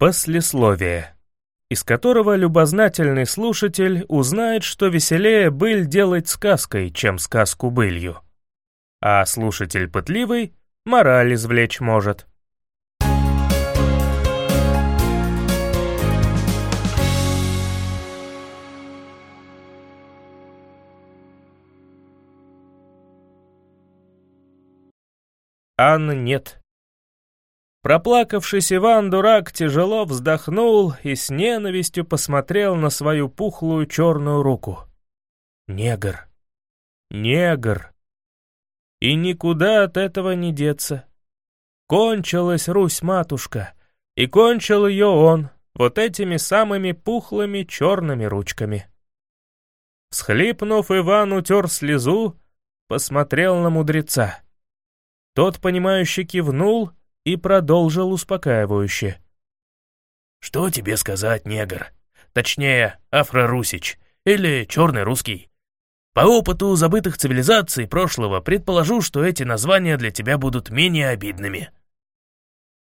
Послесловие, из которого любознательный слушатель узнает, что веселее быль делать сказкой, чем сказку былью. А слушатель пытливый мораль извлечь может. Анны нет. Проплакавшись Иван-дурак тяжело вздохнул и с ненавистью посмотрел на свою пухлую черную руку. Негр. Негр. И никуда от этого не деться. Кончилась Русь-матушка, и кончил ее он вот этими самыми пухлыми черными ручками. Схлипнув, Иван утер слезу, посмотрел на мудреца. Тот, понимающе кивнул и продолжил успокаивающе. «Что тебе сказать, негр? Точнее, афрорусич или черный русский. По опыту забытых цивилизаций прошлого предположу, что эти названия для тебя будут менее обидными».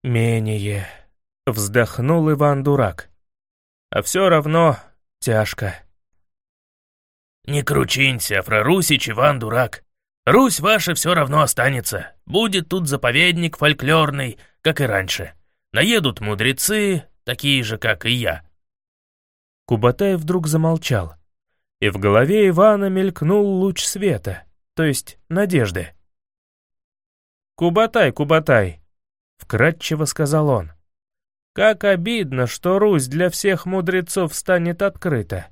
«Менее», — вздохнул Иван-дурак. «А все равно тяжко». «Не кручинься, Афрорусич Иван-дурак. Русь ваша все равно останется. Будет тут заповедник фольклорный, как и раньше. Наедут мудрецы, такие же, как и я». Кубатай вдруг замолчал, и в голове Ивана мелькнул луч света, то есть надежды. «Кубатай, Кубатай!» — вкратчиво сказал он. «Как обидно, что Русь для всех мудрецов станет открыта.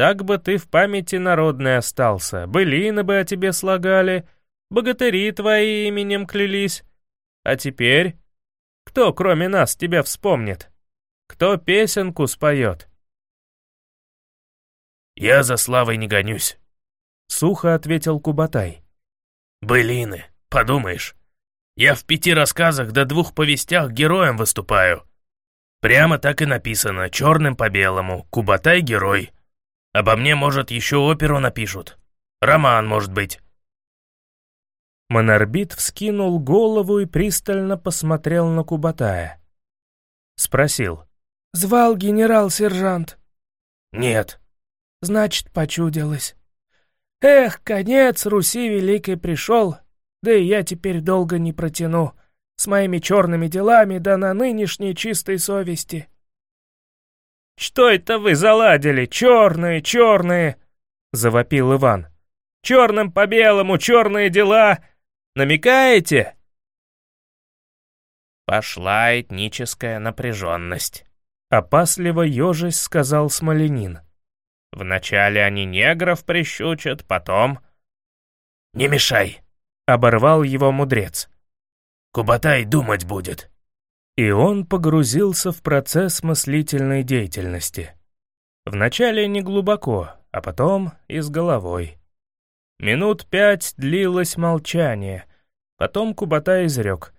Так бы ты в памяти народной остался, былины бы о тебе слагали, богатыри твои именем клялись. А теперь кто, кроме нас, тебя вспомнит? Кто песенку споет?» «Я за славой не гонюсь», — сухо ответил Кубатай. «Былины, подумаешь. Я в пяти рассказах до двух повестях героем выступаю. Прямо так и написано, черным по белому, Кубатай — герой. Обо мне, может, еще оперу напишут. Роман, может быть». Монорбит вскинул голову и пристально посмотрел на Кубатая. Спросил. «Звал генерал-сержант?» «Нет». «Значит, почудилось. Эх, конец Руси Великой пришел, да и я теперь долго не протяну, с моими черными делами да на нынешней чистой совести». «Что это вы заладили? Черные, черные!» — завопил Иван. «Черным по белому, черные дела! Намекаете?» Пошла этническая напряженность. Опасливо ежась сказал Смоленин. Вначале они негров прищучат, потом... «Не мешай!» — оборвал его мудрец. «Кубатай думать будет!» И он погрузился в процесс мыслительной деятельности. Вначале не глубоко, а потом и с головой. Минут пять длилось молчание, потом Кубата изрек.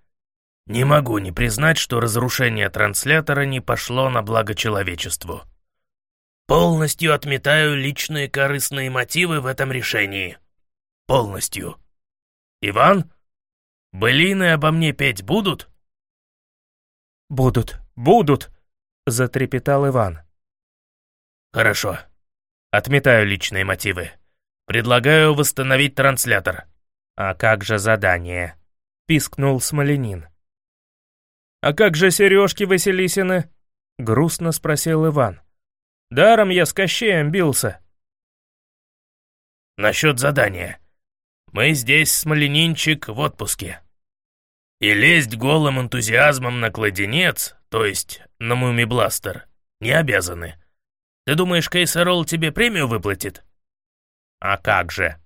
«Не могу не признать, что разрушение транслятора не пошло на благо человечеству. Полностью отметаю личные корыстные мотивы в этом решении. Полностью. Иван, былины обо мне петь будут?» «Будут, будут!» — затрепетал Иван. «Хорошо. Отметаю личные мотивы. Предлагаю восстановить транслятор». «А как же задание?» — пискнул Смоленин. «А как же сережки Василисины?» — грустно спросил Иван. «Даром я с Кощеем бился». «Насчет задания. Мы здесь, Смоленинчик, в отпуске. И лезть голым энтузиазмом на кладенец, то есть на мумибластер, не обязаны. Ты думаешь, Кейсарол тебе премию выплатит? А как же?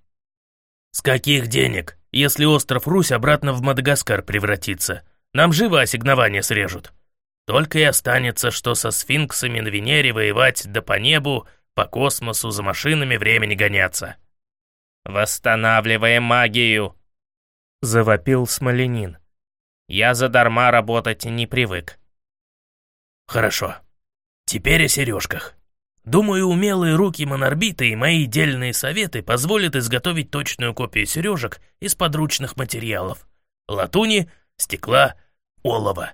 С каких денег, если остров Русь обратно в Мадагаскар превратится? Нам живо ассигнования срежут. Только и останется, что со сфинксами на Венере воевать да по небу, по космосу за машинами времени гоняться. «Восстанавливаем магию!» — завопил Смоленин. Я задарма работать не привык. Хорошо. Теперь о сережках. Думаю, умелые руки монорбита и мои дельные советы позволят изготовить точную копию сережек из подручных материалов. Латуни, стекла, олова.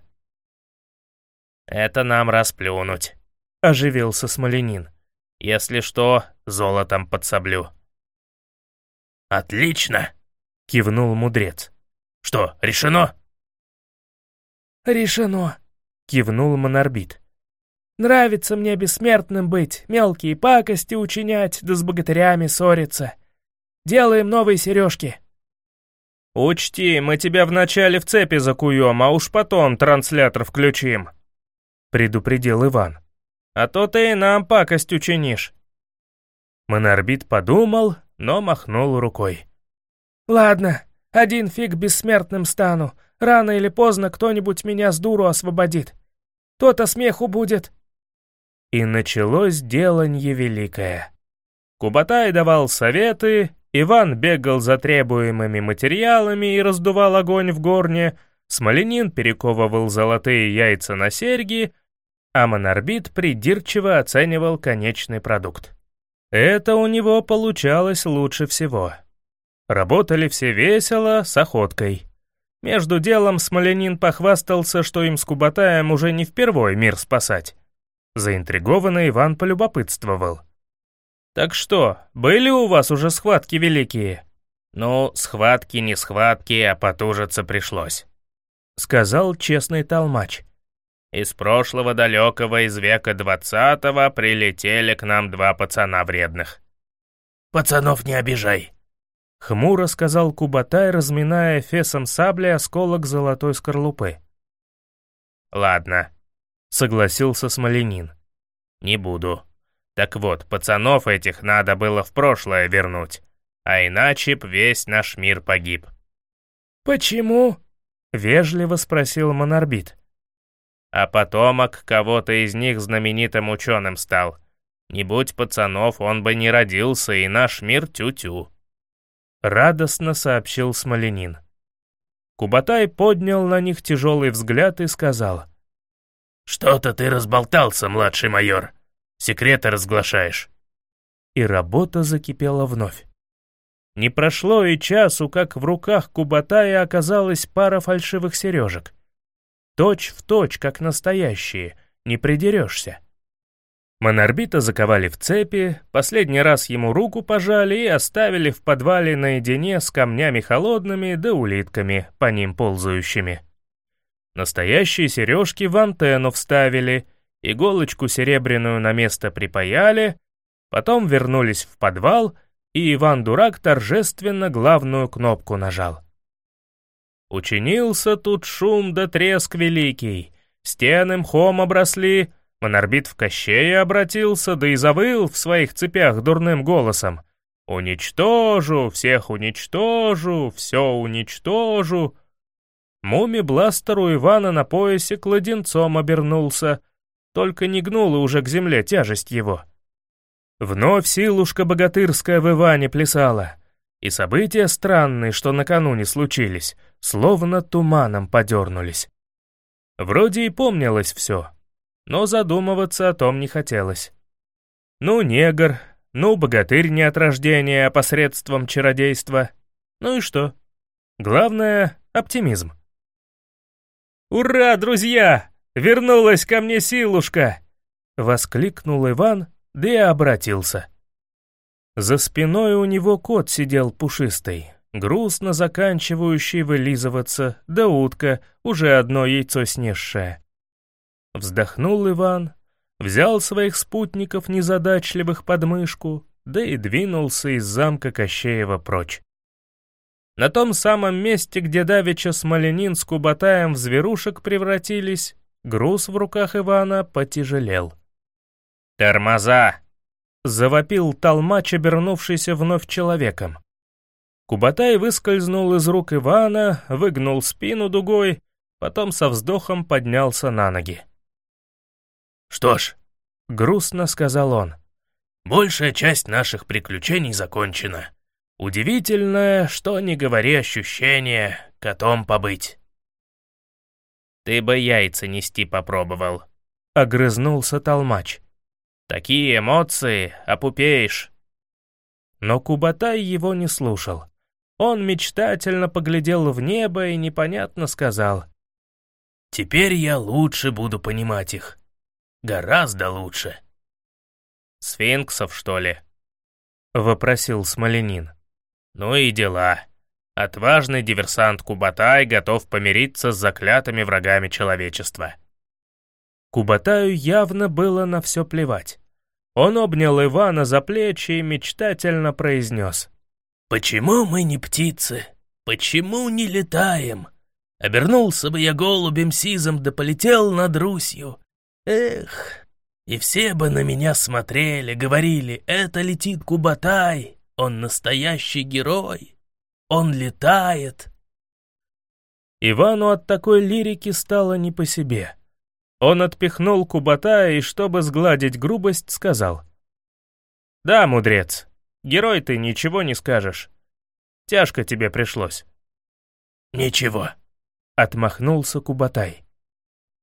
«Это нам расплюнуть», — оживился Смоленин. «Если что, золотом подсоблю». «Отлично!» — кивнул мудрец. «Что, решено?» «Решено», — кивнул Монорбит. «Нравится мне бессмертным быть, мелкие пакости учинять, да с богатырями ссориться. Делаем новые сережки». «Учти, мы тебя вначале в цепи закуем, а уж потом транслятор включим», — предупредил Иван. «А то ты и нам пакость учинишь». Монорбит подумал, но махнул рукой. «Ладно, один фиг бессмертным стану. Рано или поздно кто-нибудь меня с дуру освободит. То-то смеху будет». И началось деланье великое. Кубатай давал советы, Иван бегал за требуемыми материалами и раздувал огонь в горне, Смоленин перековывал золотые яйца на серьги, а Монорбит придирчиво оценивал конечный продукт. Это у него получалось лучше всего. Работали все весело, с охоткой. Между делом Смоленин похвастался, что им с Кубатаем уже не впервой мир спасать. Заинтригованный Иван полюбопытствовал. «Так что, были у вас уже схватки великие?» «Ну, схватки не схватки, а потужиться пришлось», — сказал честный толмач. «Из прошлого далекого, из века двадцатого, прилетели к нам два пацана вредных». «Пацанов не обижай», — хмуро сказал Кубатай, разминая фесом сабли осколок золотой скорлупы. «Ладно», — согласился Смоленин. «Не буду». Так вот, пацанов этих надо было в прошлое вернуть, а иначе б весь наш мир погиб. «Почему?» — вежливо спросил Монорбит. А потомок кого-то из них знаменитым ученым стал. Не будь пацанов, он бы не родился, и наш мир тю-тю. Радостно сообщил Смоленин. Кубатай поднял на них тяжелый взгляд и сказал. «Что-то ты разболтался, младший майор. Секреты разглашаешь». И работа закипела вновь. Не прошло и часу, как в руках Кубатая оказалась пара фальшивых сережек. Точь в точь, как настоящие, не придерешься. Монорбита заковали в цепи, последний раз ему руку пожали и оставили в подвале наедине с камнями холодными да улитками, по ним ползающими. Настоящие сережки в антенну вставили — иголочку серебряную на место припаяли, потом вернулись в подвал, и Иван-дурак торжественно главную кнопку нажал. Учинился тут шум да треск великий, стены мхом обросли, Монорбит в Кощея обратился, да и завыл в своих цепях дурным голосом. «Уничтожу, всех уничтожу, все уничтожу!» Муми-бластер у Ивана на поясе кладенцом обернулся — только не гнула уже к земле тяжесть его. Вновь силушка богатырская в Иване плясала, и события странные, что накануне случились, словно туманом подернулись. Вроде и помнилось все, но задумываться о том не хотелось. Ну, негр, ну, богатырь не от рождения, а посредством чародейства. Ну и что? Главное — оптимизм. «Ура, друзья!» Вернулась ко мне силушка!» — воскликнул Иван, да и обратился. За спиной у него кот сидел пушистый, грустно заканчивающий вылизываться, да утка, уже одно яйцо снесшая. Вздохнул Иван, взял своих спутников незадачливых под мышку, да и двинулся из замка Кощеева прочь. На том самом месте, где давеча Смоленин с Кубатаем в зверушек превратились, Груз в руках Ивана потяжелел. «Тормоза!» — завопил толмач, обернувшийся вновь человеком. Кубатай выскользнул из рук Ивана, выгнул спину дугой, потом со вздохом поднялся на ноги. «Что ж», — грустно сказал он, — «большая часть наших приключений закончена. Удивительное, что не говори ощущение, котом побыть». «Ты бы яйца нести попробовал», — огрызнулся толмач. «Такие эмоции, опупеешь». Но Кубатай его не слушал. Он мечтательно поглядел в небо и непонятно сказал. Теперь я лучше буду понимать их. Гораздо лучше. «Сфинксов, что ли?» — вопросил Смоленин. «Ну и дела. Отважный диверсант Кубатай готов помириться с заклятыми врагами человечества». Кубатаю явно было на все плевать. Он обнял Ивана за плечи и мечтательно произнес. «Почему мы не птицы? Почему не летаем? Обернулся бы я голубем сизом да полетел над Русью. Эх, и все бы на меня смотрели, говорили, это летит Кубатай, он настоящий герой, он летает». Ивану от такой лирики стало не по себе. Он отпихнул Кубата и, чтобы сгладить грубость, сказал. «Да, мудрец, герой ты, ничего не скажешь. Тяжко тебе пришлось». «Ничего», — отмахнулся Кубатай.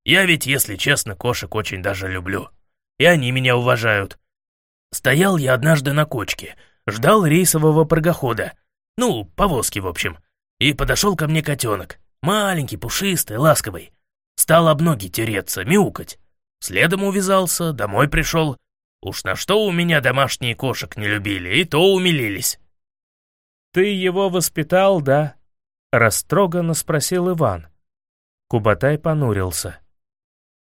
«Я ведь, если честно, кошек очень даже люблю. И они меня уважают. Стоял я однажды на кочке, ждал рейсового прогохода. Ну, повозки, в общем. И подошел ко мне котенок. Маленький, пушистый, ласковый. Стал об ноги тереться, мяукать. Следом увязался, домой пришел. Уж на что у меня домашние кошек не любили, и то умилились. «Ты его воспитал, да?» — растроганно спросил Иван. Кубатай понурился.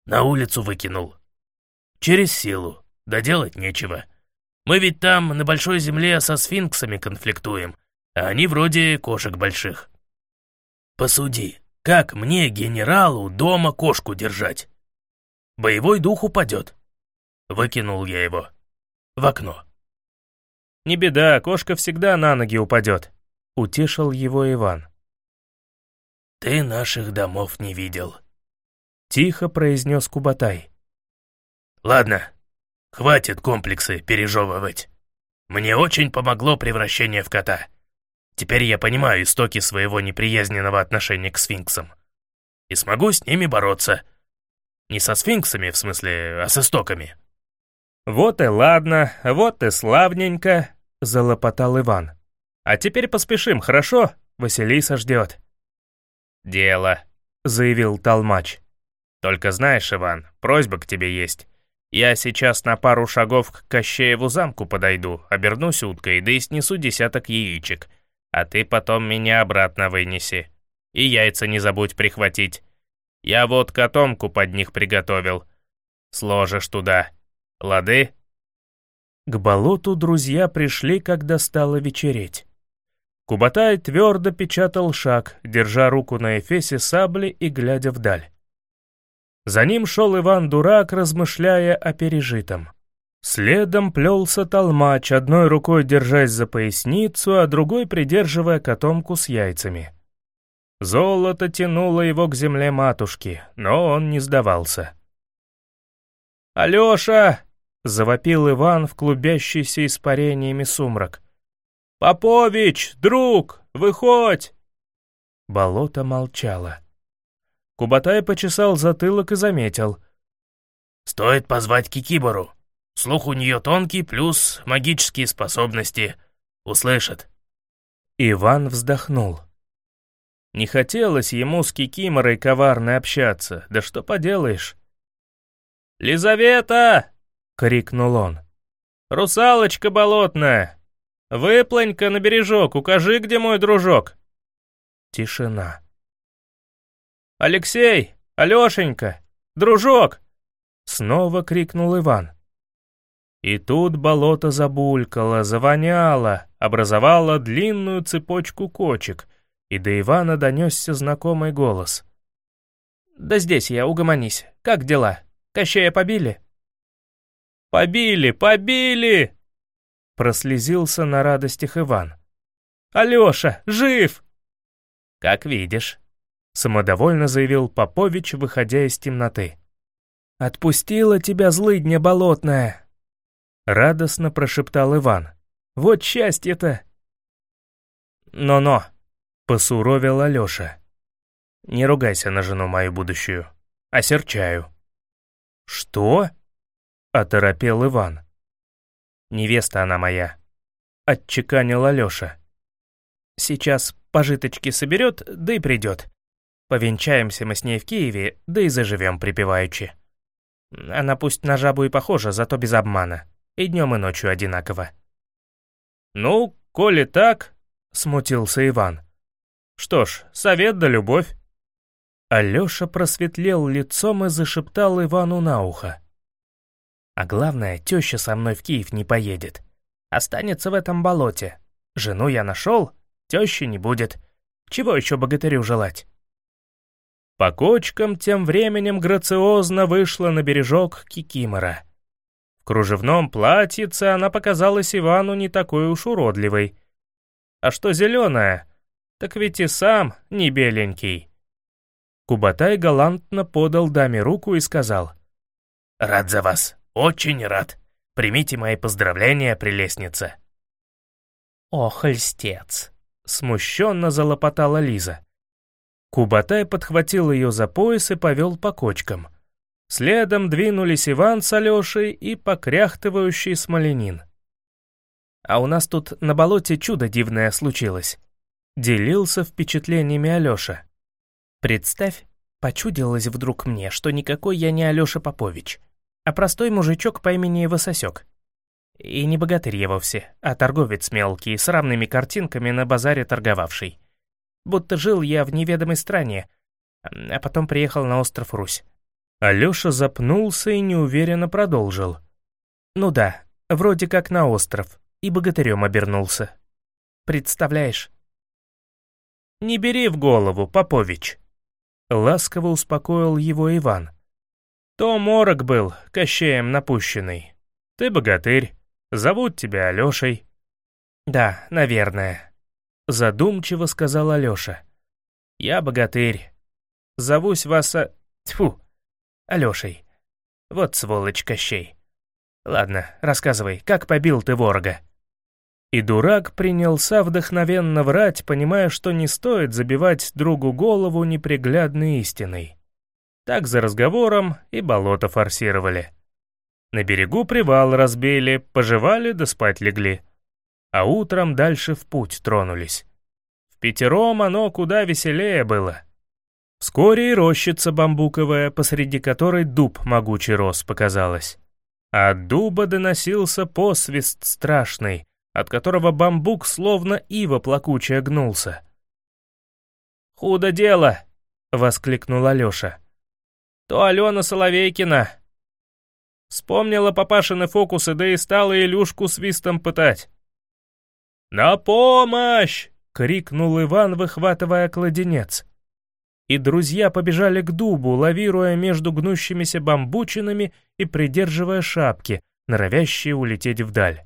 «На улицу выкинул. Через силу. Да делать нечего. Мы ведь там, на большой земле, со сфинксами конфликтуем, а они вроде кошек больших. Посуди, как мне, генералу, дома кошку держать? Боевой дух упадет. Выкинул я его. В окно. «Не беда, кошка всегда на ноги упадет», — утешил его Иван. «Ты наших домов не видел», — тихо произнес Кубатай. «Ладно, хватит комплексы пережевывать. Мне очень помогло превращение в кота. Теперь я понимаю истоки своего неприязненного отношения к сфинксам. И смогу с ними бороться. Не со сфинксами, в смысле, а с истоками. «Вот и ладно, вот и славненько», — залопотал Иван. «А теперь поспешим, хорошо? Василиса ждет». «Дело», — заявил Толмач. «Только знаешь, Иван, просьба к тебе есть. Я сейчас на пару шагов к Кощееву замку подойду, обернусь уткой, да и снесу десяток яичек а ты потом меня обратно вынеси. И яйца не забудь прихватить. Я вот котомку под них приготовил. Сложишь туда. Лады?» К болоту друзья пришли, когда стало вечереть. Кубатай твердо печатал шаг, держа руку на эфесе сабли и глядя вдаль. За ним шел Иван-дурак, размышляя о пережитом. Следом плелся толмач, одной рукой держась за поясницу, а другой придерживая котомку с яйцами. Золото тянуло его к земле матушки, но он не сдавался. «Алеша!» — завопил Иван в клубящийся испарениями сумрак. «Попович, друг, выходь!» Болото молчало. Кубатай почесал затылок и заметил. «Стоит позвать Кикибору. Слух у нее тонкий, плюс магические способности. Услышат». Иван вздохнул. Не хотелось ему с Кикиморой коварно общаться, да что поделаешь. «Лизавета!» — крикнул он. «Русалочка болотная! Выплынь-ка на бережок, укажи, где мой дружок!» Тишина. «Алексей! Алешенька! Дружок!» Снова крикнул Иван. И тут болото забулькало, завоняло, образовало длинную цепочку кочек, и до Ивана донесся знакомый голос. «Да здесь я, угомонись. Как дела? Кощея побили?» «Побили, побили!» Прослезился на радостях Иван. «Алеша, жив!» «Как видишь», — самодовольно заявил Попович, выходя из темноты. «Отпустила тебя злыдня болотная!» Радостно прошептал Иван. «Вот счастье-то!» «Но-но!» — посуровил Алёша. «Не ругайся на жену мою будущую. Осерчаю». «Что?» — оторопел Иван. «Невеста она моя», — отчеканил Алёша. «Сейчас пожиточки соберет, да и придет. Повенчаемся мы с ней в Киеве, да и заживем припеваючи. Она пусть на жабу и похожа, зато без обмана. И днем, и ночью одинаково. «Ну, коли так», — смутился Иван. «Что ж, совет да любовь». Алёша просветлел лицом и зашептал Ивану на ухо. «А главное, теща со мной в Киев не поедет. Останется в этом болоте. Жену я нашел, тещи не будет. Чего еще богатырю желать?» По кочкам тем временем грациозно вышла на бережок Кикимора. В кружевном платьице она показалась Ивану не такой уж уродливой. А что зеленая, так ведь и сам не беленький. Кубатай галантно подал даме руку и сказал. «Рад за вас, очень рад. Примите мои поздравления, прелестница». «Ох, льстец!» — смущенно залопотала Лиза. Кубатай подхватил ее за пояс и повел по кочкам. Следом двинулись Иван с Алешей и покряхтывающий Смоленин. «А у нас тут на болоте чудо дивное случилось», — делился впечатлениями Алеша. «Представь, почудилось вдруг мне, что никакой я не Алеша Попович, а простой мужичок по имени Высосек. И не богатырь я вовсе, а торговец мелкий, с равными картинками на базаре торговавший будто жил я в неведомой стране, а потом приехал на остров Русь. Алёша запнулся и неуверенно продолжил. Ну да, вроде как на остров, и богатырем обернулся. Представляешь? «Не бери в голову, Попович!» Ласково успокоил его Иван. «То морок был, кощеем напущенный. Ты богатырь, зовут тебя Алёшей». «Да, наверное», Задумчиво сказал Алёша. «Я богатырь. Зовусь вас... А... Тьфу, Алёшей. Вот сволочь Кощей. Ладно, рассказывай, как побил ты ворога?» И дурак принялся вдохновенно врать, понимая, что не стоит забивать другу голову неприглядной истиной. Так за разговором и болото форсировали. На берегу привал разбили, пожевали да спать легли а утром дальше в путь тронулись. В пятером оно куда веселее было. Вскоре и рощица бамбуковая, посреди которой дуб могучий рос, показалась. А от дуба доносился посвист страшный, от которого бамбук словно ива плакучая гнулся. «Худо дело!» — воскликнул Алёша. «То Алена Соловейкина!» Вспомнила папашины фокусы, да и стала Илюшку свистом пытать. «На помощь!» — крикнул Иван, выхватывая кладенец. И друзья побежали к дубу, лавируя между гнущимися бамбучинами и придерживая шапки, норовящие улететь вдаль.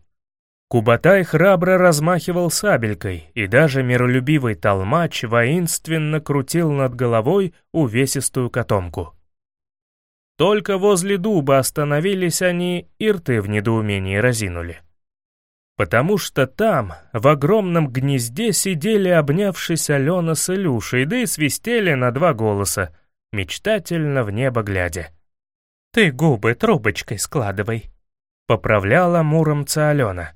Кубатай храбро размахивал сабелькой, и даже миролюбивый толмач воинственно крутил над головой увесистую котомку. Только возле дуба остановились они и рты в недоумении разинули. Потому что там, в огромном гнезде, сидели, обнявшись Алена с Илюшей, да и свистели на два голоса, мечтательно в небо глядя. «Ты губы трубочкой складывай», — поправляла муромца Алена.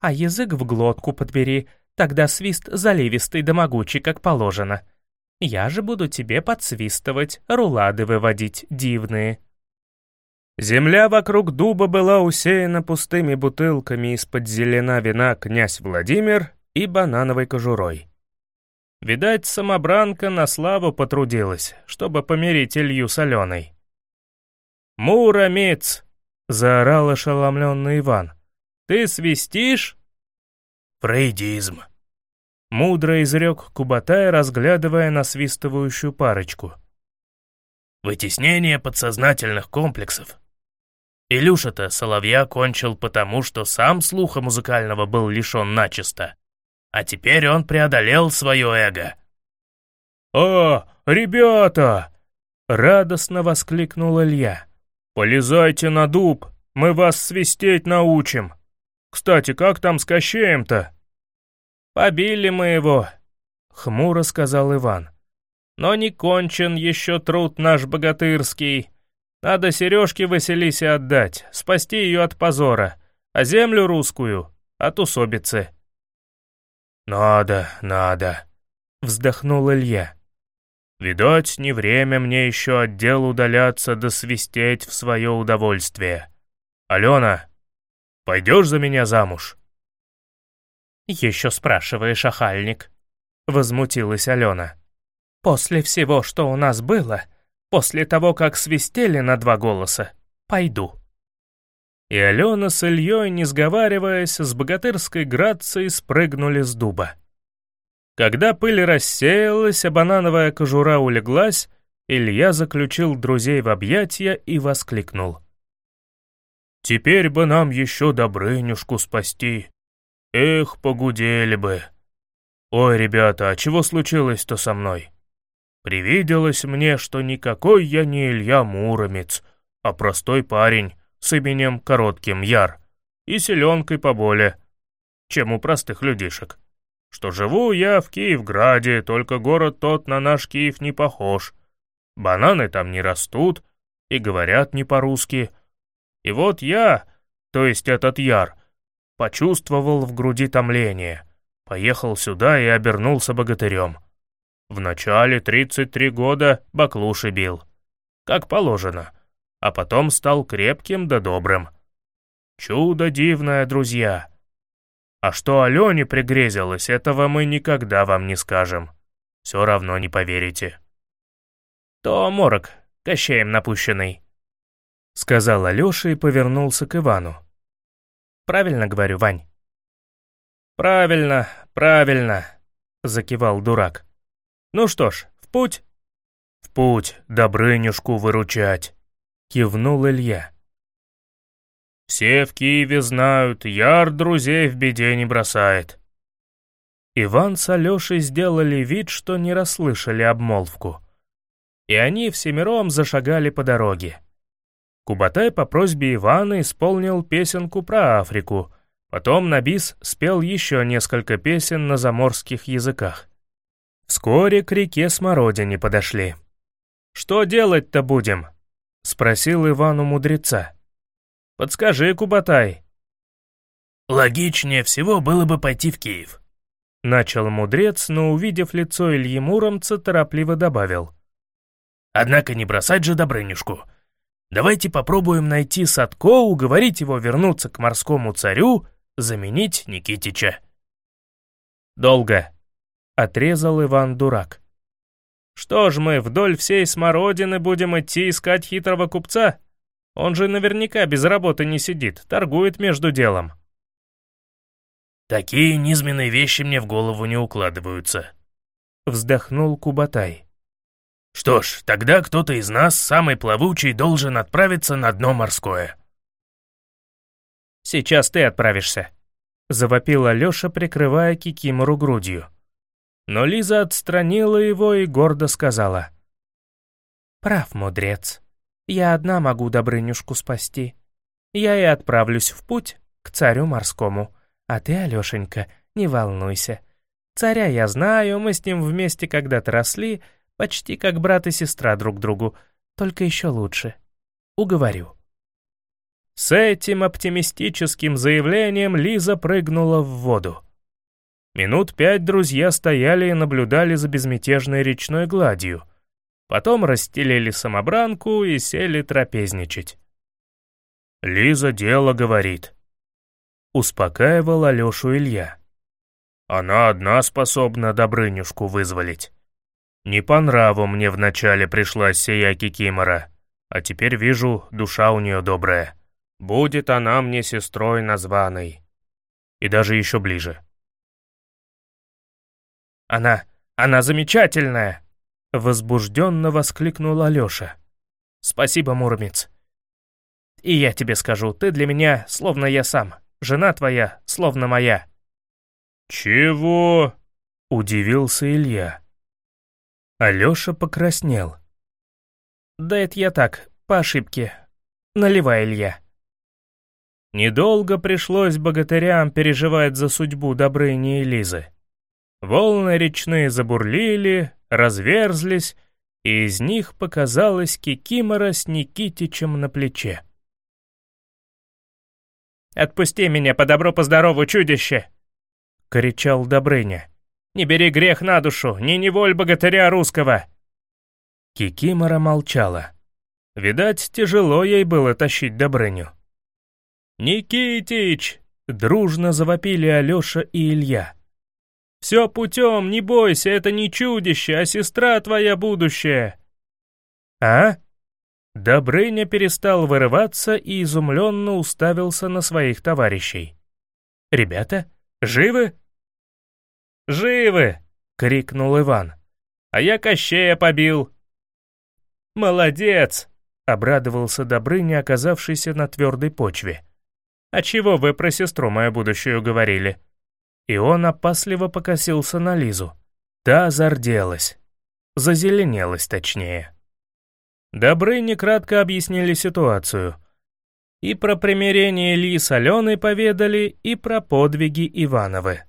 «А язык в глотку подбери, тогда свист заливистый да могучий, как положено. Я же буду тебе подсвистывать, рулады выводить дивные». Земля вокруг дуба была усеяна пустыми бутылками из-под зелена вина «Князь Владимир» и банановой кожурой. Видать, самобранка на славу потрудилась, чтобы помирить Илью с Аленой. «Муромец!» — заорал ошеломленный Иван. «Ты свистишь?» «Фрейдизм», — мудро изрек Кубатай, разглядывая насвистывающую парочку. «Вытеснение подсознательных комплексов. Илюша-то соловья кончил потому, что сам слуха музыкального был лишен начисто. А теперь он преодолел свое эго. «О, ребята!» — радостно воскликнул Илья. «Полезайте на дуб, мы вас свистеть научим. Кстати, как там с Кощеем-то?» «Побили мы его», — хмуро сказал Иван. «Но не кончен еще труд наш богатырский. Надо Сережке Василисе отдать, спасти ее от позора, а землю русскую — от усобицы». «Надо, надо», — вздохнул Илья. Видать, не время мне еще от дел удаляться да свистеть в свое удовольствие. Алена, пойдешь за меня замуж?» «Еще спрашиваешь, охальник», — возмутилась Алена. «После всего, что у нас было, после того, как свистели на два голоса, пойду». И Алена с Ильей, не сговариваясь, с богатырской грацией спрыгнули с дуба. Когда пыль рассеялась, а банановая кожура улеглась, Илья заключил друзей в объятия и воскликнул. «Теперь бы нам еще Добрынюшку спасти. Эх, погудели бы. Ой, ребята, а чего случилось-то со мной? Привиделось мне, что никакой я не Илья Муромец, а простой парень с именем Коротким Яр и селенкой поболе, чем у простых людишек. Что живу я в Киевграде, только город тот на наш Киев не похож. Бананы там не растут и говорят не по-русски. И вот я, то есть этот Яр, Почувствовал в груди томление. Поехал сюда и обернулся богатырем. В начале 33 года баклуши бил. Как положено. А потом стал крепким да добрым. Чудо дивное, друзья. А что Алене пригрезилось, этого мы никогда вам не скажем. Все равно не поверите. То морок, кощеем напущенный, — сказал Алеша и повернулся к Ивану. Правильно говорю, Вань?» «Правильно, правильно», — закивал дурак. «Ну что ж, в путь?» «В путь, Добрынюшку выручать», — кивнул Илья. «Все в Киеве знают, Яр друзей в беде не бросает». Иван с Алешей сделали вид, что не расслышали обмолвку. И они всемиром зашагали по дороге. Кубатай по просьбе Ивана исполнил песенку про Африку, потом Набис спел еще несколько песен на заморских языках. Вскоре к реке Смородине подошли. «Что делать-то будем?» — спросил Иван у мудреца. «Подскажи, Кубатай». «Логичнее всего было бы пойти в Киев», — начал мудрец, но, увидев лицо Ильи Муромца, торопливо добавил. «Однако не бросать же Добрынюшку. Давайте попробуем найти Садко, уговорить его вернуться к морскому царю, заменить Никитича». «Долго», — отрезал Иван Дурак. «Что ж мы вдоль всей смородины будем идти искать хитрого купца? Он же наверняка без работы не сидит, торгует между делом». «Такие низменные вещи мне в голову не укладываются», — вздохнул Кубатай. Что ж, тогда кто-то из нас, самый плавучий, должен отправиться на дно морское. «Сейчас ты отправишься», — завопил Алёша, прикрывая Кикимору грудью. Но Лиза отстранила его и гордо сказала. «Прав, мудрец. Я одна могу Добрынюшку спасти. Я и отправлюсь в путь к царю морскому. А ты, Алёшенька, не волнуйся. Царя я знаю, мы с ним вместе когда-то росли, Почти как брат и сестра друг другу, только еще лучше. Уговорю». С этим оптимистическим заявлением Лиза прыгнула в воду. Минут пять друзья стояли и наблюдали за безмятежной речной гладью. Потом расстелили самобранку и сели трапезничать. «Лиза дело говорит», — успокаивал Алешу Илья. «Она одна способна Добрынюшку вызволить. Не по нраву мне вначале пришлась сия Кикимора, а теперь вижу, душа у нее добрая. Будет она мне сестрой названной. И даже еще ближе. «Она, она замечательная!» — возбужденно воскликнул Алеша. «Спасибо, Муромец. И я тебе скажу, ты для меня словно я сам, жена твоя словно моя». «Чего?» — удивился Илья. Алёша покраснел. «Да это я так, по ошибке. Наливай, Илья». Недолго пришлось богатырям переживать за судьбу Добрыни и Лизы. Волны речные забурлили, разверзлись, и из них показалась Кикимора с Никитичем на плече. «Отпусти меня по добру, по здорову, чудище!» — кричал Добрыня. Не бери грех на душу, не неволь богатыря русского. Кикимора молчала. Видать, тяжело ей было тащить Добрыню. «Никитич!» — дружно завопили Алёша и Илья. «Все путем, не бойся, это не чудище, а сестра твоя будущая!» «А?» Добрыня перестал вырываться и изумленно уставился на своих товарищей. «Ребята, живы?» «Живы!» — крикнул Иван. «А я Кощея побил!» «Молодец!» — обрадовался Добрыня, оказавшийся на твердой почве. «А чего вы про сестру мою будущую говорили?» И он опасливо покосился на Лизу. Та зарделась. Зазеленелась точнее. Добрыне кратко объяснили ситуацию. И про примирение Ли с Аленой поведали, и про подвиги Ивановы.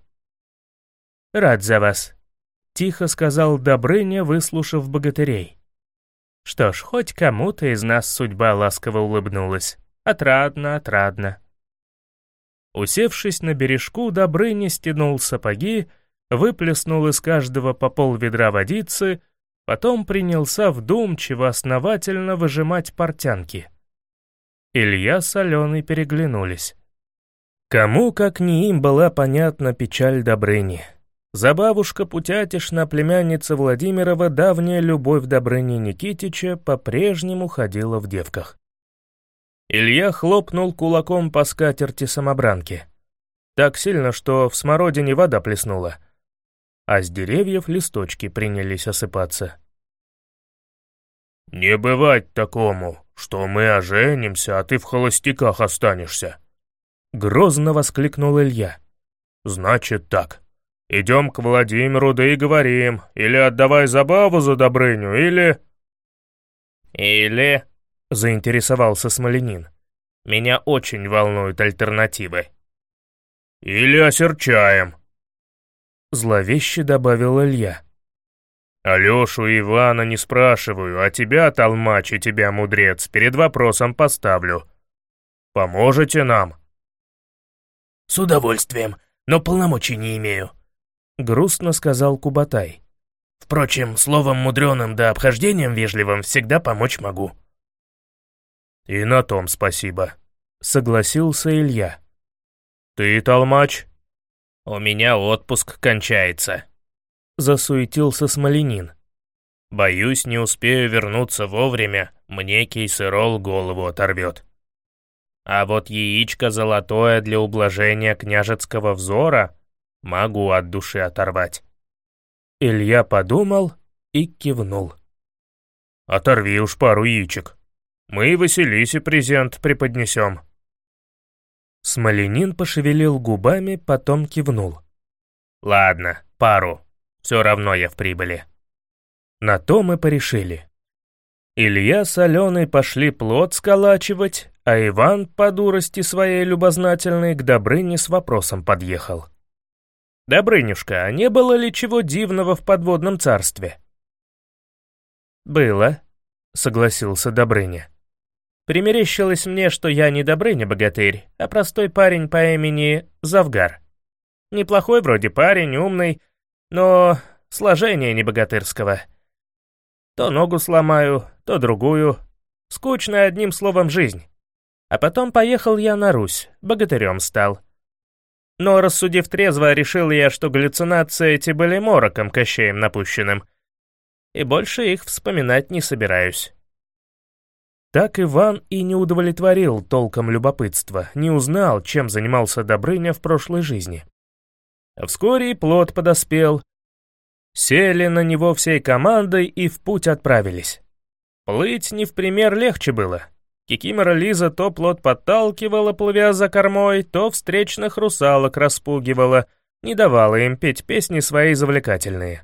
«Рад за вас», — тихо сказал Добрыня, выслушав богатырей. «Что ж, хоть кому-то из нас судьба ласково улыбнулась. Отрадно, отрадно». Усевшись на бережку, Добрыня стянул сапоги, выплеснул из каждого по пол ведра водицы, потом принялся вдумчиво основательно выжимать портянки. Илья с Аленой переглянулись. Кому, как не им, была понятна печаль Добрыни. Забавушка Путятишна, племянница Владимирова, давняя любовь Добрыни Никитича, по-прежнему ходила в девках. Илья хлопнул кулаком по скатерти самобранки. Так сильно, что в смородине вода плеснула. А с деревьев листочки принялись осыпаться. «Не бывать такому, что мы оженимся, а ты в холостяках останешься!» Грозно воскликнул Илья. «Значит так, Идем к Владимиру, да и говорим. Или отдавай забаву за Добрыню, или...» «Или...» — заинтересовался Смоленин. «Меня очень волнуют альтернативы». «Или осерчаем», — зловеще добавил Илья. «Алешу и Ивана не спрашиваю, а тебя, толмач, и тебя, мудрец, перед вопросом поставлю. Поможете нам?» «С удовольствием, но полномочий не имею», — грустно сказал Кубатай. «Впрочем, словом мудреным да обхождением вежливым всегда помочь могу». «И на том спасибо», — согласился Илья. «Ты, толмач?» «У меня отпуск кончается», — засуетился Смоленин. «Боюсь, не успею вернуться вовремя, мне кейсерол голову оторвет». «А вот яичко золотое для ублажения княжецкого взора Могу от души оторвать». Илья подумал и кивнул. «Оторви уж пару яичек. Мы Василисе презент преподнесем». Смоленин пошевелил губами, потом кивнул. «Ладно, пару. Все равно я в прибыли». На то мы порешили. Илья с Аленой пошли плод сколачивать, а Иван, по дурости своей любознательной, к Добрыне с вопросом подъехал. «Добрынюшка, а не было ли чего дивного в подводном царстве?» «Было», — согласился Добрыня. «Примерещилось мне, что я не Добрыня-богатырь, а простой парень по имени Завгар. Неплохой вроде парень, умный, но сложение не богатырского. То ногу сломаю, то другую. Скучная одним словом жизнь. А потом поехал я на Русь, богатырем стал». Но, рассудив трезво, решил я, что галлюцинации эти были мороком Кощеем напущенным. И больше их вспоминать не собираюсь. Так Иван и не удовлетворил толком любопытства, не узнал, чем занимался Добрыня в прошлой жизни. Вскоре и плод подоспел. Сели на него всей командой и в путь отправились. Плыть не в пример легче было. Кикимора Лиза то плот подталкивала, плывя за кормой, то встречных русалок распугивала, не давала им петь песни свои завлекательные.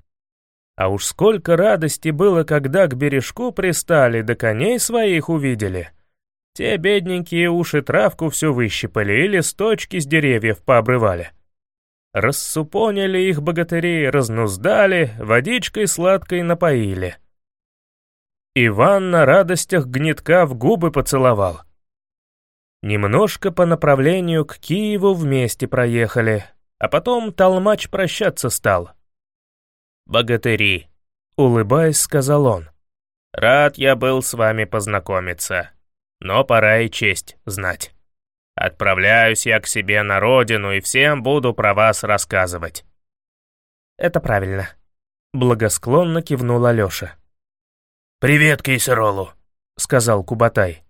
А уж сколько радости было, когда к бережку пристали, да коней своих увидели. Те бедненькие уши травку всю выщипали и листочки с деревьев пообрывали. Рассупонили их богатыри, разнуздали, водичкой сладкой напоили — Иван на радостях гнетка в губы поцеловал. Немножко по направлению к Киеву вместе проехали, а потом толмач прощаться стал. «Богатыри», — улыбаясь, сказал он. Рад я был с вами познакомиться, но пора и честь знать. Отправляюсь я к себе на родину и всем буду про вас рассказывать». «Это правильно», — благосклонно кивнул Алёша. «Привет Кейсеролу», — сказал Кубатай.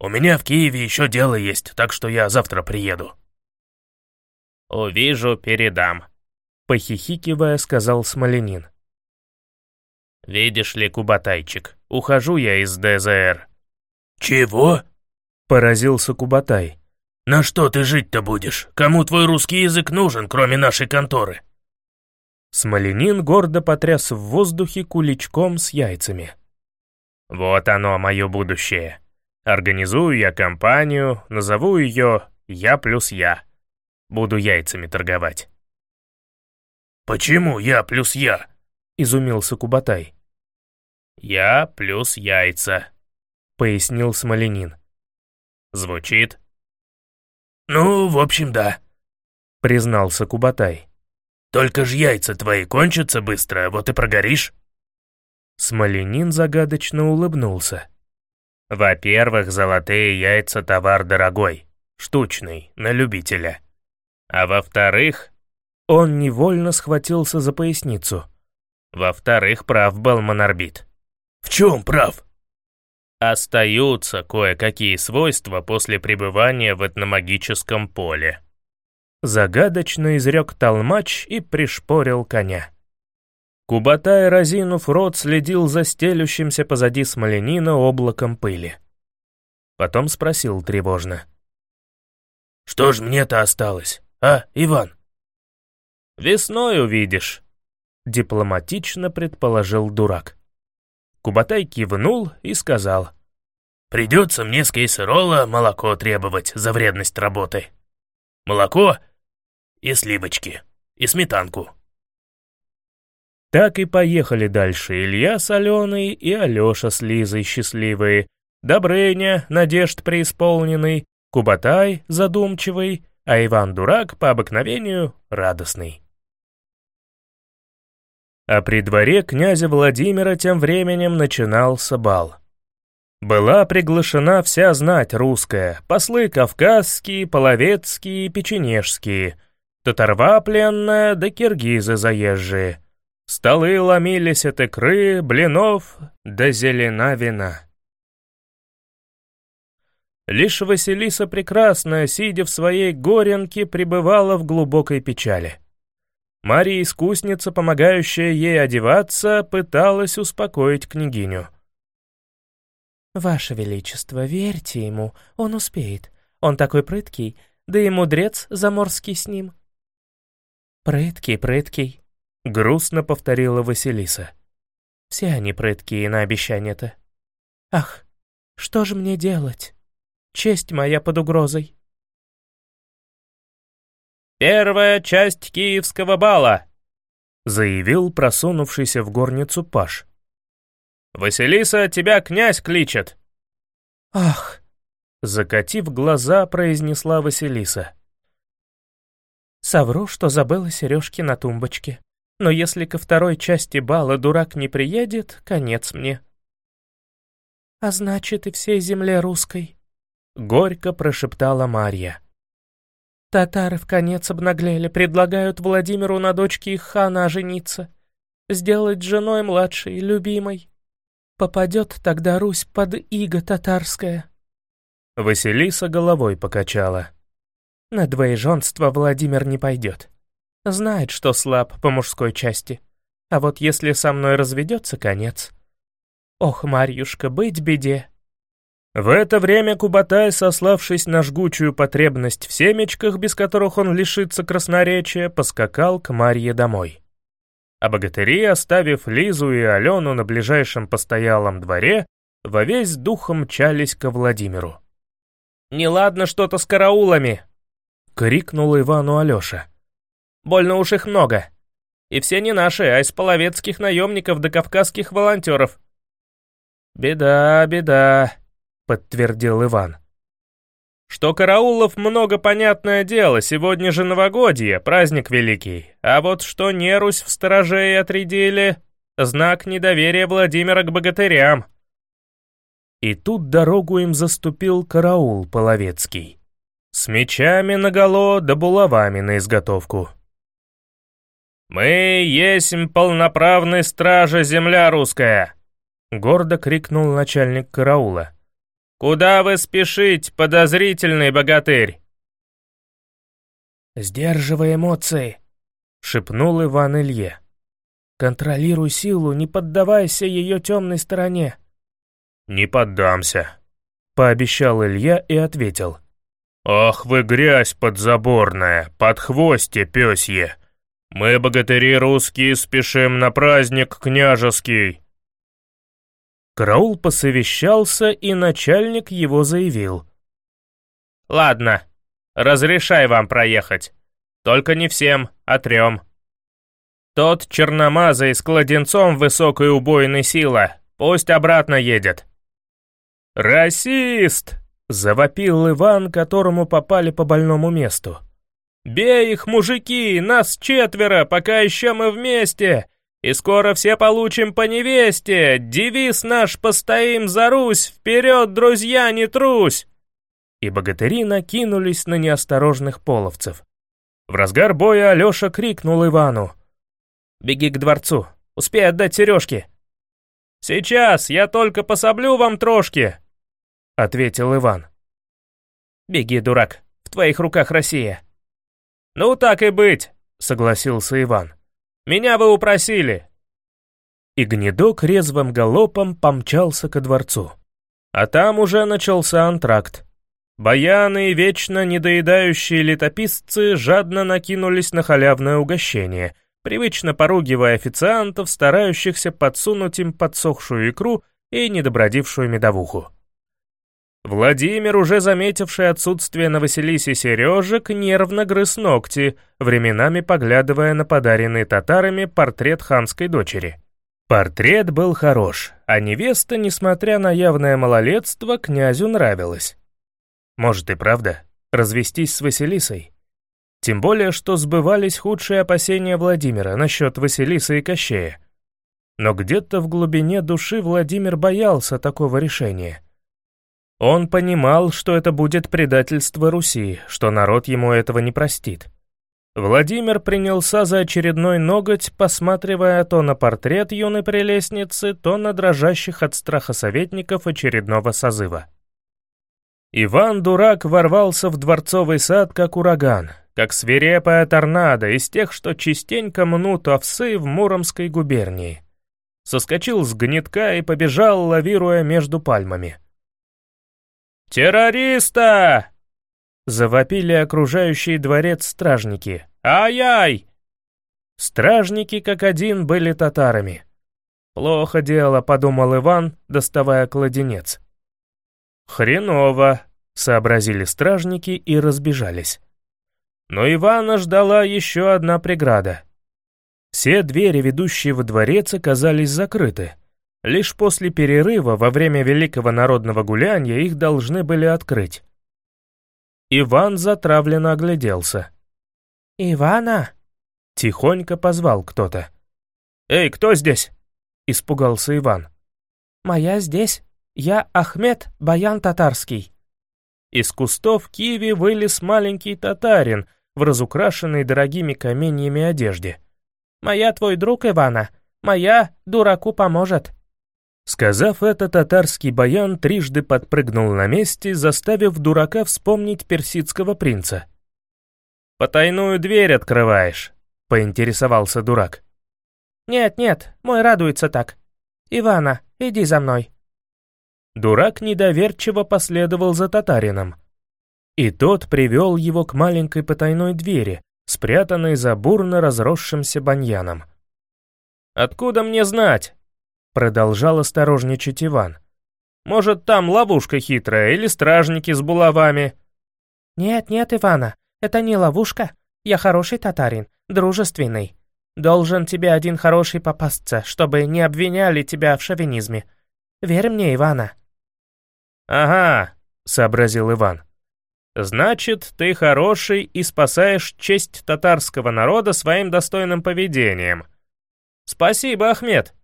«У меня в Киеве еще дело есть, так что я завтра приеду». «Увижу, передам», — похихикивая, сказал Смоленин. «Видишь ли, Кубатайчик, ухожу я из ДЗР». «Чего?» — поразился Кубатай. «На что ты жить-то будешь? Кому твой русский язык нужен, кроме нашей конторы?» Смоленин гордо потряс в воздухе куличком с яйцами. «Вот оно, мое будущее. Организую я компанию, назову ее «Я плюс я». Буду яйцами торговать». «Почему я плюс я?» — изумился Кубатай. «Я плюс яйца», — пояснил Смоленин. «Звучит?» «Ну, в общем, да», — признался Кубатай. «Только ж яйца твои кончатся быстро, вот и прогоришь». Смоленин загадочно улыбнулся. «Во-первых, золотые яйца — товар дорогой, штучный, на любителя. А во-вторых, он невольно схватился за поясницу. Во-вторых, прав был Монорбит. «В чем прав?» Остаются кое-какие свойства после пребывания в этномагическом поле. Загадочно изрек толмач и пришпорил коня. Кубатай, разинув рот, следил за стелющимся позади смоленина облаком пыли. Потом спросил тревожно. «Что ж мне-то осталось, а, Иван?» «Весной увидишь», — дипломатично предположил дурак. Кубатай кивнул и сказал. «Придется мне с кейсерола молоко требовать за вредность работы. Молоко и сливочки, и сметанку». Так и поехали дальше Илья с Аленой и Алеша с Лизой счастливые, Добрыня, надежд преисполненный, Кубатай задумчивый, а Иван-дурак по обыкновению радостный. А при дворе князя Владимира тем временем начинался бал. Была приглашена вся знать русская, послы кавказские, половецкие, печенежские, татарва пленная да киргизы заезжие. Столы ломились от икры, блинов да зелена вина. Лишь Василиса Прекрасная, сидя в своей горенке, пребывала в глубокой печали. Мария-искусница, помогающая ей одеваться, пыталась успокоить княгиню. «Ваше Величество, верьте ему, он успеет. Он такой прыткий, да и мудрец заморский с ним». «Прыткий, прыткий», — грустно повторила Василиса. «Все они прыткие на обещание-то. Ах, что же мне делать? Честь моя под угрозой». «Первая часть киевского бала!» — заявил просунувшийся в горницу Паш. «Василиса, тебя князь кличет!» «Ах!» — закатив глаза, произнесла Василиса. «Совру, что забыла сережки на тумбочке. Но если ко второй части бала дурак не приедет, конец мне». «А значит, и всей земле русской», — горько прошептала Марья. Татары в конец обнаглели, предлагают Владимиру на дочке их хана жениться. Сделать женой младшей, любимой. Попадет тогда Русь под иго татарское. Василиса головой покачала. На двоеженство Владимир не пойдет. Знает, что слаб по мужской части. А вот если со мной разведется, конец. Ох, Марьюшка, быть беде. В это время Кубатай, сославшись на жгучую потребность в семечках, без которых он лишится красноречия, поскакал к Марье домой. А богатыри, оставив Лизу и Алену на ближайшем постоялом дворе, во весь духом мчались ко Владимиру. «Неладно что-то с караулами!» — крикнул Ивану Алеша. «Больно уж их много. И все не наши, а из половецких наемников да кавказских волонтеров». «Беда, беда», — подтвердил Иван. «Что караулов много, понятное дело, сегодня же новогодье, праздник великий. А вот что Нерусь в сторожей отрядили, знак недоверия Владимира к богатырям. И тут дорогу им заступил караул половецкий. С мечами наголо да булавами на изготовку. «Мы есмь полноправный стража земля русская!» Гордо крикнул начальник караула. «Куда вы спешить, подозрительный богатырь?» «Сдерживай эмоции», — шепнул Иван Илье. «Контролируй силу, не поддавайся ее темной стороне». «Не поддамся», — пообещал Илья и ответил. «Ах вы грязь подзаборная, под хвосте пёсье! Мы, богатыри русские, спешим на праздник княжеский!» Караул посовещался, и начальник его заявил. «Ладно, разрешай вам проехать. Только не всем, а трем. Тот черномазый с кладенцом высокой убойной сила, пусть обратно едет». «Расист!» — завопил Иван, которому попали по больному месту. «Бей их, мужики, нас четверо, пока еще мы вместе, и скоро все получим по невесте, девиз наш «Постоим за Русь», вперед, друзья, не трусь!» И богатыри накинулись на неосторожных половцев. В разгар боя Алеша крикнул Ивану. «Беги к дворцу, успей отдать сережки!» «Сейчас, я только пособлю вам трошки!» — ответил Иван. «Беги, дурак, в твоих руках Россия». «Ну так и быть», — согласился Иван. «Меня вы упросили». И гнедок резвым галопом помчался ко дворцу. А там уже начался антракт. Баяны и вечно недоедающие летописцы жадно накинулись на халявное угощение, привычно поругивая официантов, старающихся подсунуть им подсохшую икру и недобродившую медовуху. Владимир, уже заметивший отсутствие на Василисе сережек, нервно грыз ногти, временами поглядывая на подаренный татарами портрет ханской дочери. Портрет был хорош, а невеста, несмотря на явное малолетство, князю нравилась. Может и правда, развестись с Василисой? Тем более, что сбывались худшие опасения Владимира насчет Василисы и Кощея. Но где-то в глубине души Владимир боялся такого решения — он понимал, что это будет предательство Руси, что народ ему этого не простит. Владимир принялся за очередной ноготь, посматривая то на портрет юной прелестницы, то на дрожащих от страха советников очередного созыва. Иван-дурак ворвался в дворцовый сад как ураган, как свирепая торнадо из тех, что частенько мнут овсы в Муромской губернии. Соскочил с гнетка и побежал, лавируя между пальмами. «Террориста!» Завопили окружающие дворец стражники. «Ай-яй!» Стражники как один были татарами. «Плохо дело», — подумал Иван, доставая кладенец. «Хреново», — сообразили стражники и разбежались. Но Ивана ждала еще одна преграда. Все двери, ведущие во дворец, оказались закрыты. Лишь после перерыва во время Великого народного гуляния их должны были открыть. Иван затравленно огляделся. «Ивана?» — тихонько позвал кто-то. «Эй, кто здесь?» — испугался Иван. «Моя здесь. Я Ахмед, баян татарский». Из кустов киви вылез маленький татарин в разукрашенной дорогими каменьями одежде. «Моя твой друг Ивана. Моя дураку поможет». Сказав это, татарский баян трижды подпрыгнул на месте, заставив дурака вспомнить персидского принца. «Потайную дверь открываешь», — поинтересовался дурак. «Нет, нет, мой радуется так. Ивана, иди за мной». Дурак недоверчиво последовал за татарином. И тот привел его к маленькой потайной двери, спрятанной за бурно разросшимся баньяном. «Откуда мне знать?» Продолжал осторожничать Иван. «Может, там ловушка хитрая или стражники с булавами?» «Нет, нет, Ивана, это не ловушка. Я хороший татарин, дружественный. Должен тебе один хороший попасться, чтобы не обвиняли тебя в шовинизме. Верь мне, Ивана». «Ага», — сообразил Иван. «Значит, ты хороший и спасаешь честь татарского народа своим достойным поведением. Спасибо, Ахмед».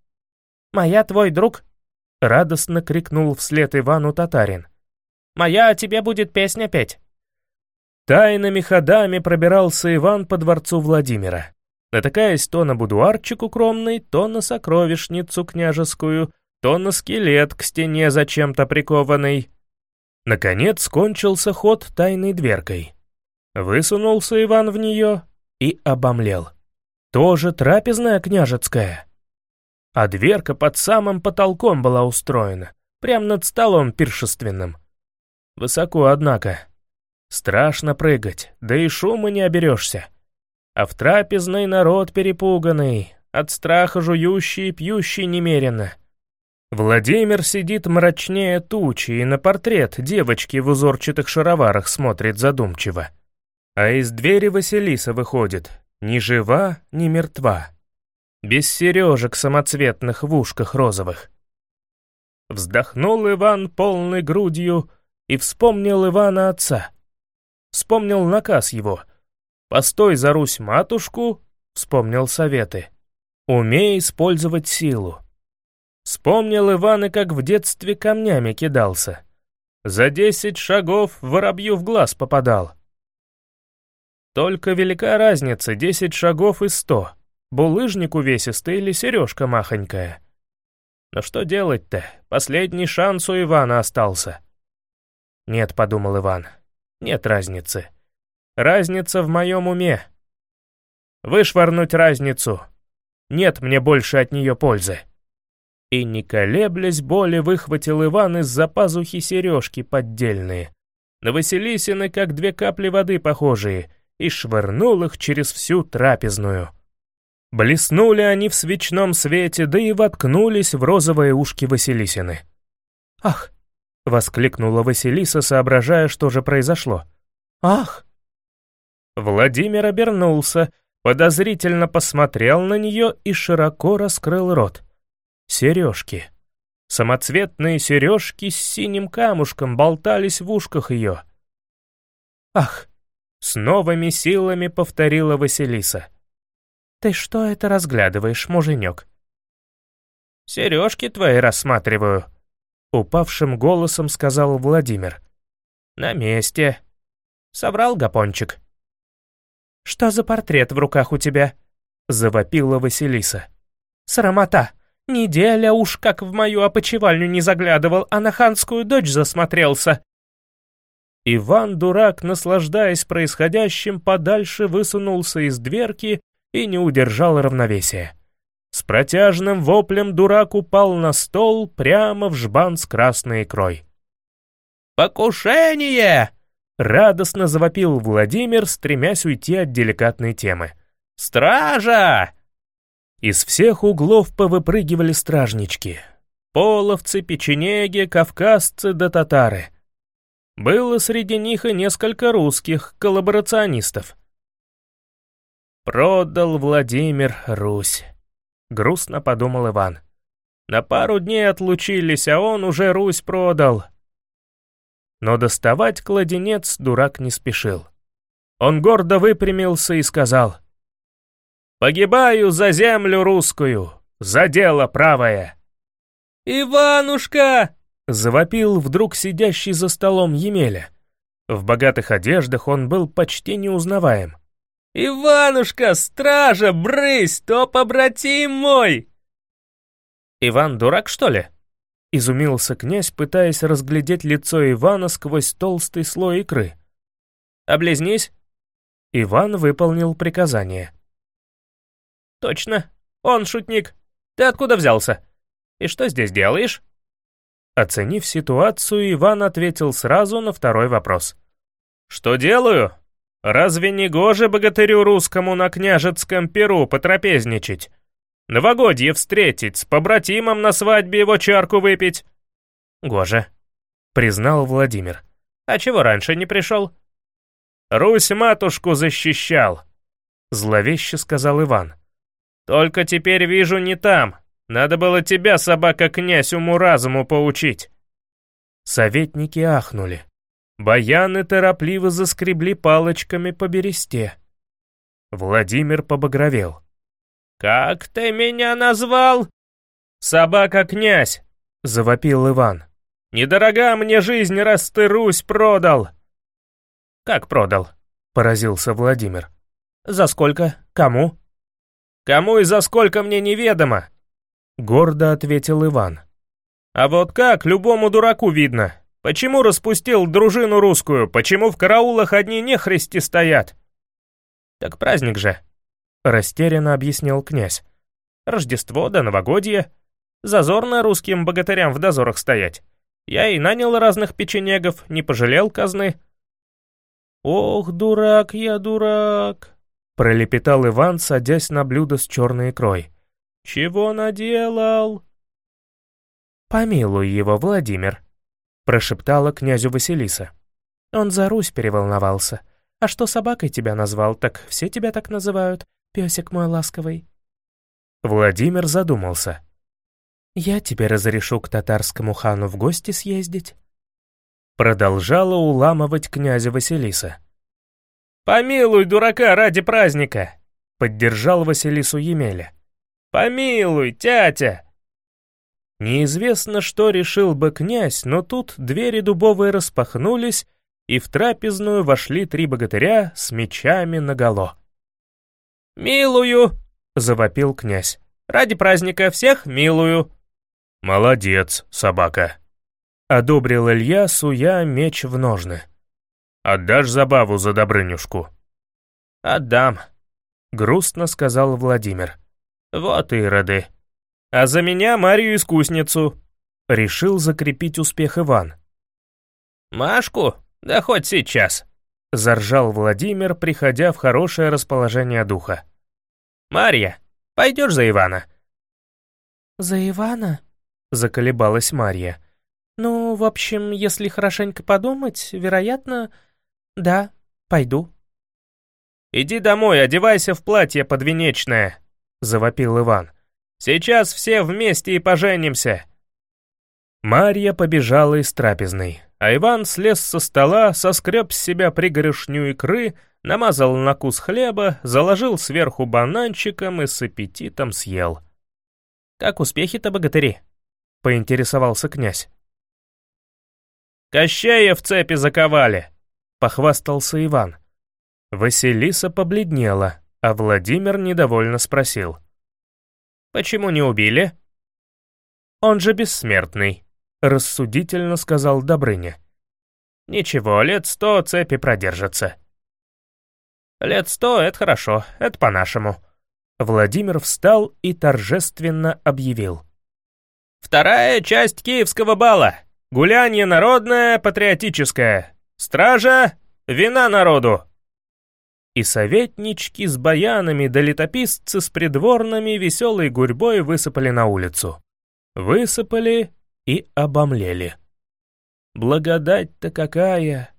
Моя твой друг». — радостно крикнул вслед Ивану татарин. «Моя тебе будет песня петь». Тайными ходами пробирался Иван по дворцу Владимира, натыкаясь то на будуарчик укромный, то на сокровищницу княжескую, то на скелет к стене зачем-то прикованный. Наконец кончился ход тайной дверкой. Высунулся Иван в нее и обомлел. Тоже трапезная княжецкая. А дверка под самым потолком была устроена, прямо над столом пиршественным. Высоко, однако. Страшно прыгать, да и шума не оберешься. А в трапезный народ перепуганный, от страха жующий и пьющий немерено. Владимир сидит мрачнее тучи и на портрет девочки в узорчатых шароварах смотрит задумчиво. А из двери Василиса выходит, ни жива, ни мертва. Без сережек самоцветных в ушках розовых. Вздохнул Иван полной грудью и вспомнил Ивана отца. Вспомнил наказ его. «Постой за Русь-матушку», вспомнил советы. «Умей использовать силу». Вспомнил Иван и как в детстве камнями кидался. За десять шагов воробью в глаз попадал. Только велика разница, десять шагов и сто. Булыжник увесистый или сережка махонькая. Но что делать-то? Последний шанс у Ивана остался. Нет, подумал Иван, нет разницы. Разница в моем уме. Вышвырнуть разницу. Нет мне больше от нее пользы. И, не колеблясь, боли выхватил Иван из-за пазухи сережки поддельные. На Василисины, как две капли воды похожие, и швырнул их через всю трапезную. Блеснули они в свечном свете, да и воткнулись в розовые ушки Василисины. «Ах!» — воскликнула Василиса, соображая, что же произошло. «Ах!» Владимир обернулся, подозрительно посмотрел на нее и широко раскрыл рот. Сережки. Самоцветные сережки с синим камушком болтались в ушках ее. «Ах!» — с новыми силами повторила Василиса. «Ты что это разглядываешь, муженек?» «Сережки твои рассматриваю», Упавшим голосом сказал Владимир. «На месте». Соврал Гапончик. «Что за портрет в руках у тебя?» Завопила Василиса. «Срамота! Неделя уж как в мою опочивальню не заглядывал, а на ханскую дочь засмотрелся!» Иван-дурак, наслаждаясь происходящим, подальше высунулся из дверки и не удержал равновесия. С протяжным воплем дурак упал на стол прямо в жбан с красной икрой. «Покушение!» — радостно завопил Владимир, стремясь уйти от деликатной темы. «Стража!» Из всех углов повыпрыгивали стражнички. Половцы, печенеги, кавказцы да татары. Было среди них и несколько русских коллаборационистов. Продал Владимир Русь. — грустно подумал Иван. «На пару дней отлучились, а он уже Русь продал». Но доставать кладенец дурак не спешил. Он гордо выпрямился и сказал, «Погибаю за землю русскую, за дело правое». «Иванушка!» — завопил вдруг сидящий за столом Емеля. В богатых одеждах он был почти неузнаваем. «Иванушка, стража, брысь, то побратим мой!» «Иван дурак, что ли?» — изумился князь, пытаясь разглядеть лицо Ивана сквозь толстый слой икры. «Облизнись!» Иван выполнил приказание. «Точно, он шутник. Ты откуда взялся? И что здесь делаешь?» Оценив ситуацию, Иван ответил сразу на второй вопрос. «Что делаю? Разве не гоже богатырю русскому на княжецком перу потрапезничать? Новогодье встретить, с побратимом на свадьбе его чарку выпить?» «Гоже», — признал Владимир. «А чего раньше не пришел?» «Русь матушку защищал», — зловеще сказал Иван. «Только теперь вижу не там. Надо было тебя, собака-князь, уму-разуму поучить». Советники ахнули. Баяны торопливо заскребли палочками по бересте. Владимир побагровел. «Как ты меня назвал?» «Собака-князь», — завопил Иван. «Недорога мне жизнь, раз ты Русь продал!» «Как продал?» — поразился Владимир. «За сколько? Кому?» «Кому и за сколько мне неведомо!» — гордо ответил Иван. «А вот как, любому дураку видно. Почему распустил дружину русскую? Почему в караулах одни нехристи стоят?» «Так праздник же», — растерянно объяснил князь. «Рождество да новогодье. Зазорно русским богатырям в дозорах стоять. Я и нанял разных печенегов, не пожалел казны». «Ох, дурак я, дурак!» — пролепетал Иван, садясь на блюдо с черной икрой. «Чего наделал?» «Помилуй его, Владимир», — прошептала князю Василиса. «Он за Русь переволновался. А что собакой тебя назвал, так все тебя так называют, песик мой ласковый». Владимир задумался. «Я тебе разрешу к татарскому хану в гости съездить». Продолжала уламывать князя Василиса. «Помилуй дурака ради праздника!» — поддержал Василису Емеля. «Помилуй, тятя!» Неизвестно, что решил бы князь, но тут двери дубовые распахнулись, и в трапезную вошли три богатыря с мечами наголо. «Милую!» — завопил князь. «Ради праздника всех милую!» «Молодец, собака!» — одобрил Илья, суя меч в ножны. «Отдашь забаву за Добрынюшку?» «Отдам», — грустно сказал Владимир. «Вот ироды!» «А за меня Марию-искусницу!» — решил закрепить успех Иван. «Машку? Да хоть сейчас!» — заржал Владимир, приходя в хорошее расположение духа. «Марья, пойдешь за Ивана?» «За Ивана?» — заколебалась Марья. «Ну, в общем, если хорошенько подумать, вероятно, да, пойду». «Иди домой, одевайся в платье подвенечное», — завопил Иван. Сейчас все вместе и поженимся!» Марья побежала из трапезной, а Иван слез со стола, соскреб с себя пригорошню икры, намазал на кус хлеба, заложил сверху бананчиком и с аппетитом съел. «Как успехи-то, богатыри?» — поинтересовался князь. «Кощея в цепи заковали!» — похвастался Иван. Василиса побледнела, а Владимир недовольно спросил. Почему не убили?» «Он же бессмертный», — рассудительно сказал Добрыня. «Ничего, лет сто цепи продержатся». «Лет сто — это хорошо, это по-нашему». Владимир встал и торжественно объявил. «Вторая часть киевского бала. Гулянье народное, патриотическое. Стража, вина народу и советнички с баянами да летописцы с придворными веселой гурьбой высыпали на улицу. Высыпали и обомлели. Благодать-то какая!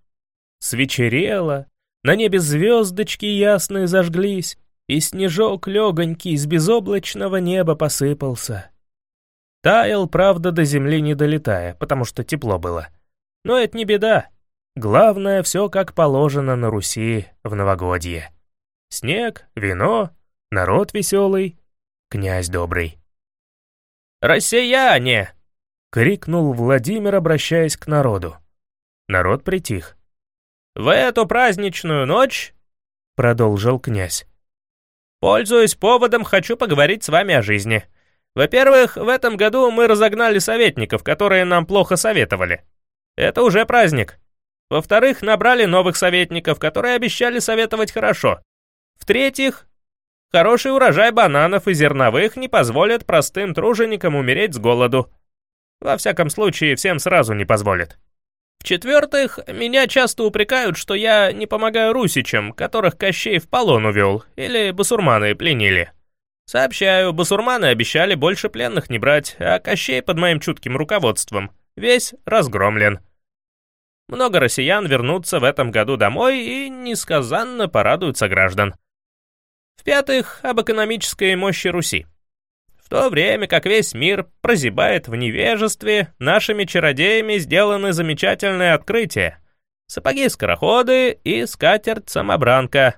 Свечерело, на небе звездочки ясные зажглись, и снежок легонький с безоблачного неба посыпался. Таял, правда, до земли не долетая, потому что тепло было. Но это не беда. Главное, все как положено на Руси в новогодье. Снег, вино, народ веселый, князь добрый. «Россияне!» — крикнул Владимир, обращаясь к народу. Народ притих. «В эту праздничную ночь», — продолжил князь, «пользуясь поводом, хочу поговорить с вами о жизни. Во-первых, в этом году мы разогнали советников, которые нам плохо советовали. Это уже праздник. Во-вторых, набрали новых советников, которые обещали советовать хорошо. В-третьих, хороший урожай бананов и зерновых не позволит простым труженикам умереть с голоду. Во всяком случае, всем сразу не позволит. В-четвертых, меня часто упрекают, что я не помогаю русичам, которых Кощей в полон увел, или басурманы пленили. Сообщаю, басурманы обещали больше пленных не брать, а Кощей под моим чутким руководством весь разгромлен. Много россиян вернутся в этом году домой и несказанно порадуются граждан. В-пятых, об экономической мощи Руси. В то время как весь мир прозябает в невежестве, нашими чародеями сделаны замечательные открытия. Сапоги-скороходы и скатерть-самобранка.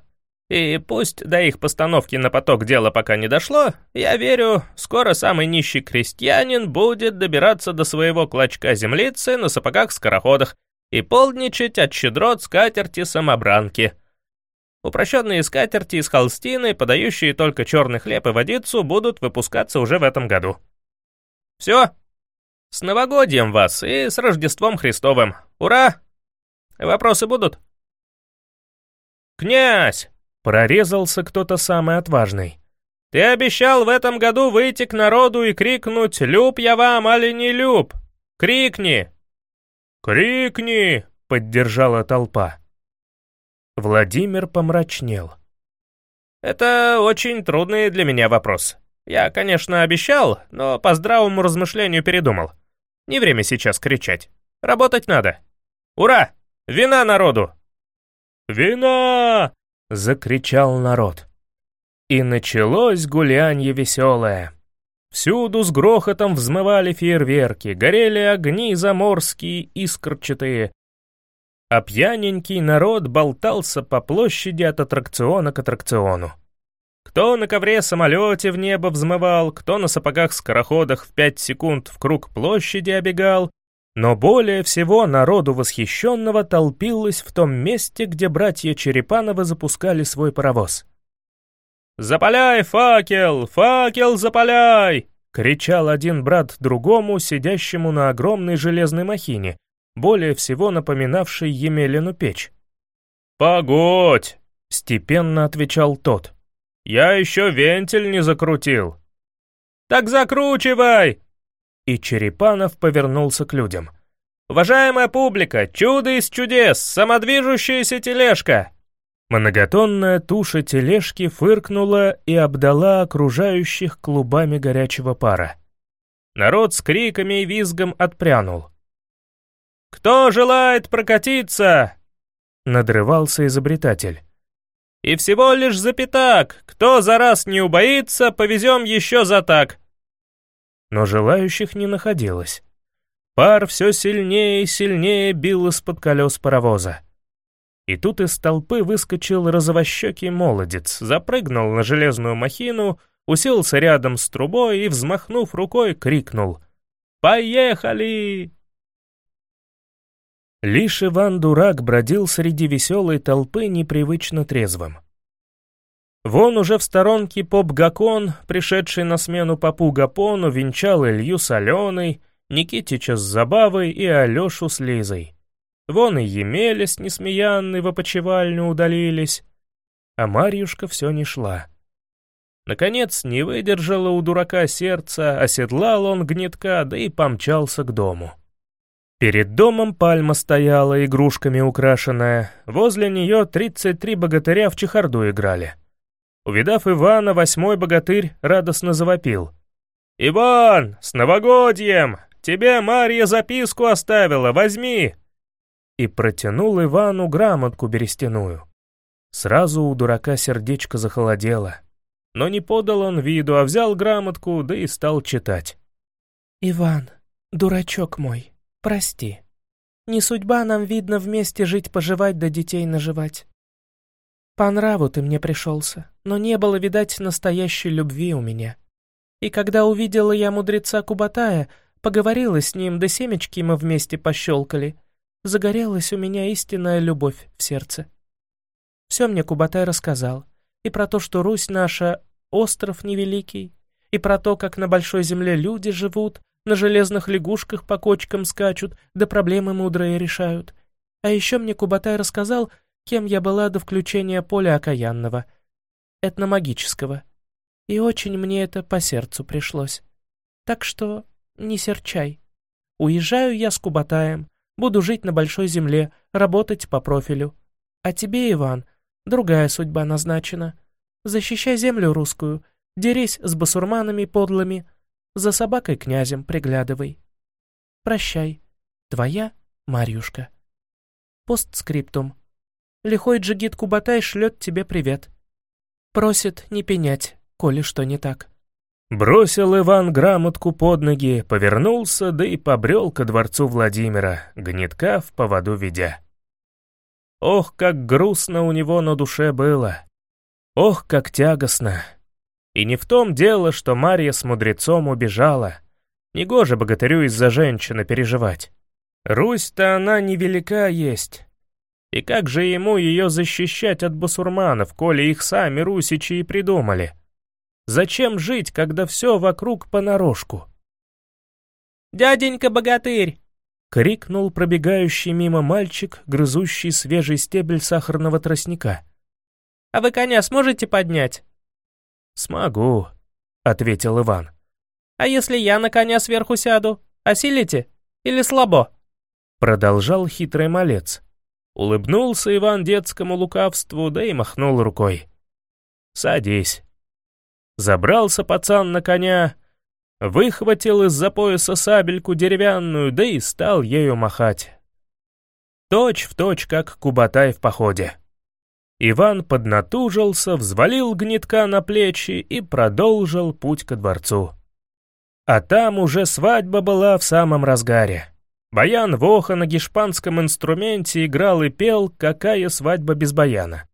И пусть до их постановки на поток дело пока не дошло, я верю, скоро самый нищий крестьянин будет добираться до своего клочка землицы на сапогах-скороходах и полдничать от щедрот скатерти-самобранки. Упрощенные скатерти из холстины, подающие только черный хлеб и водицу, будут выпускаться уже в этом году. Все. С новогодием вас и с Рождеством Христовым. Ура! Вопросы будут? «Князь!» — прорезался кто-то самый отважный. «Ты обещал в этом году выйти к народу и крикнуть «Люб я вам, али не люб!» Крикни!» «Крикни!» — поддержала толпа. Владимир помрачнел. «Это очень трудный для меня вопрос. Я, конечно, обещал, но по здравому размышлению передумал. Не время сейчас кричать. Работать надо. Ура! Вина народу!» «Вина!» — закричал народ. И началось гулянье веселое. Всюду с грохотом взмывали фейерверки, горели огни заморские, искрчатые. А пьяненький народ болтался по площади от аттракциона к аттракциону. Кто на ковре-самолете в небо взмывал, кто на сапогах-скороходах в пять секунд в круг площади обегал, но более всего народу восхищенного толпилось в том месте, где братья Черепановы запускали свой паровоз. «Запаляй факел! Факел запаляй!» — кричал один брат другому, сидящему на огромной железной махине, более всего напоминавшей Емелину печь. «Погодь!» — степенно отвечал тот. «Я еще вентиль не закрутил». «Так закручивай!» И Черепанов повернулся к людям. «Уважаемая публика, чудо из чудес, самодвижущаяся тележка!» Многотонная туша тележки фыркнула и обдала окружающих клубами горячего пара. Народ с криками и визгом отпрянул. «Кто желает прокатиться?» — надрывался изобретатель. «И всего лишь за пятак. Кто за раз не убоится, повезем еще за так. Но желающих не находилось. Пар все сильнее и сильнее бил из-под колес паровоза. И тут из толпы выскочил розовощекий молодец, запрыгнул на железную махину, уселся рядом с трубой и, взмахнув рукой, крикнул «Поехали!». Лишь Иван-дурак бродил среди веселой толпы непривычно трезвым. Вон уже в сторонке поп Гакон, пришедший на смену попу Гапону, венчал Илью с Аленой, Никитича с Забавой и Алешу с Лизой. Вон и Емеля с в опочивальню удалились. А Марьюшка все не шла. Наконец, не выдержало у дурака сердца, оседлал он гнетка, да и помчался к дому. Перед домом пальма стояла, игрушками украшенная, возле нее 33 богатыря в чехарду играли. Увидав Ивана, восьмой богатырь радостно завопил. «Иван, с новогодьем! Тебе Марья записку оставила, возьми!» И протянул Ивану грамотку берестяную. Сразу у дурака сердечко захолодело. Но не подал он виду, а взял грамотку, да и стал читать. «Иван, дурачок мой, прости. Не судьба нам, видно, вместе жить-поживать да детей наживать. По нраву ты мне пришелся, но не было, видать, настоящей любви у меня. И когда увидела я мудреца Кубатая, поговорила с ним, да семечки мы вместе пощелкали — загорелась у меня истинная любовь в сердце. Все мне Кубатай рассказал. И про то, что Русь наша — остров невеликий, и про то, как на большой земле люди живут, на железных лягушках по кочкам скачут, да проблемы мудрые решают. А еще мне Кубатай рассказал, кем я была до включения поля окаянного, этномагического. И очень мне это по сердцу пришлось. Так что не серчай. Уезжаю я с Кубатаем, Буду жить на большой земле, работать по профилю. А тебе, Иван, другая судьба назначена. Защищай землю русскую, дерись с басурманами подлыми, за собакой князем приглядывай. Прощай. Твоя Марьюшка. Постскриптум. Лихой джигит Кубатай шлет тебе привет. Просит не пенять, коли что не так. Бросил Иван грамотку под ноги, повернулся, да и побрел ко дворцу Владимира, гнетка в поводу ведя. Ох, как грустно у него на душе было. Ох, как тягостно! И не в том дело, что Марья с мудрецом убежала. Негоже богатырю из-за женщины переживать. Русь-то она невелика есть. И как же ему ее защищать от басурманов, коли их сами русичи и придумали? Зачем жить, когда все вокруг понарошку? «Дяденька-богатырь!» — крикнул пробегающий мимо мальчик, грызущий свежий стебель сахарного тростника. «А вы коня сможете поднять?» «Смогу», — ответил Иван. «А если я на коня сверху сяду? Осилите? Или слабо?» Продолжал хитрый малец. Улыбнулся Иван детскому лукавству, да и махнул рукой. «Садись». Забрался пацан на коня, выхватил из-за пояса сабельку деревянную, да и стал ею махать. Точь в точь, как Кубатай в походе. Иван поднатужился, взвалил гнетка на плечи и продолжил путь ко дворцу. А там уже свадьба была в самом разгаре. Баян Воха на гешпанском инструменте играл и пел «Какая свадьба без баяна».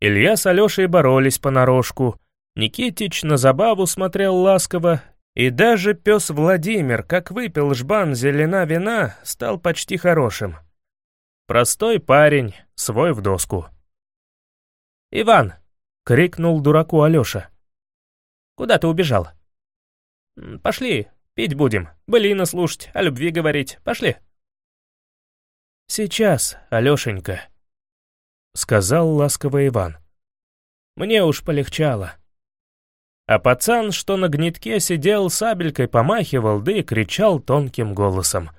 Илья с Алешей боролись понарошку, Никитич на забаву смотрел ласково, и даже пес Владимир, как выпил жбан зелена вина, стал почти хорошим. Простой парень, свой в доску. «Иван!» — крикнул дураку Алёша. «Куда ты убежал?» «Пошли, пить будем, былины слушать, о любви говорить. Пошли!» «Сейчас, Алёшенька», — сказал ласково Иван. «Мне уж полегчало». А пацан, что на гнетке сидел, сабелькой помахивал, да и кричал тонким голосом.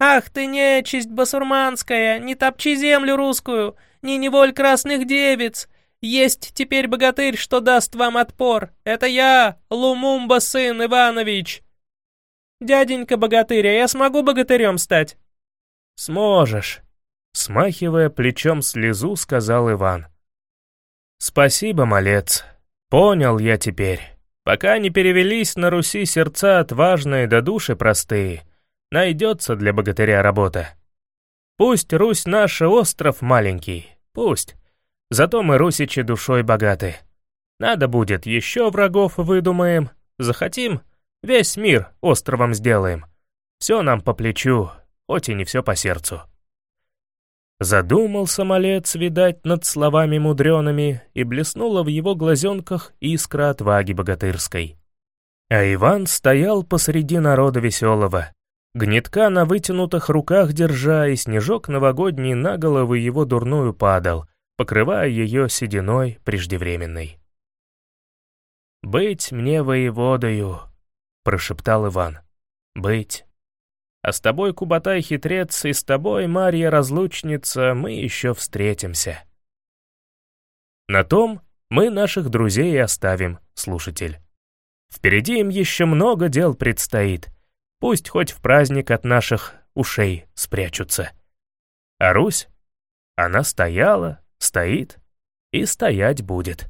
«Ах ты нечисть басурманская, не топчи землю русскую, не неволь красных девиц! Есть теперь богатырь, что даст вам отпор. Это я, Лумумба сын Иванович. Дяденька богатыря, я смогу богатырем стать? Сможешь, смахивая плечом слезу, сказал Иван. Спасибо, малец. Понял я теперь. Пока не перевелись на Руси сердца отважные да души простые, найдется для богатыря работа. Пусть Русь наша остров маленький, пусть. Зато мы, русичи, душой богаты. Надо будет, еще врагов выдумаем. Захотим, весь мир островом сделаем. Все нам по плечу, хоть и не все по сердцу. Задумался малец, видать, над словами мудреными, и блеснула в его глазенках искра отваги богатырской. А Иван стоял посреди народа веселого, гнетка на вытянутых руках держа, и снежок новогодний на голову его дурную падал — покрывая ее сединой преждевременной. «Быть мне воеводою», — прошептал Иван. «Быть. А с тобой, Кубатай, хитрец, и с тобой, Марья, разлучница, мы еще встретимся». На том мы наших друзей оставим, слушатель. Впереди им еще много дел предстоит. Пусть хоть в праздник от наших ушей спрячутся. А Русь? Она стояла, стоит и стоять будет.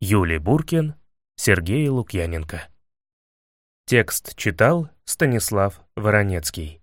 Юлий Буркин, Сергей Лукьяненко. Текст читал Станислав Воронецкий.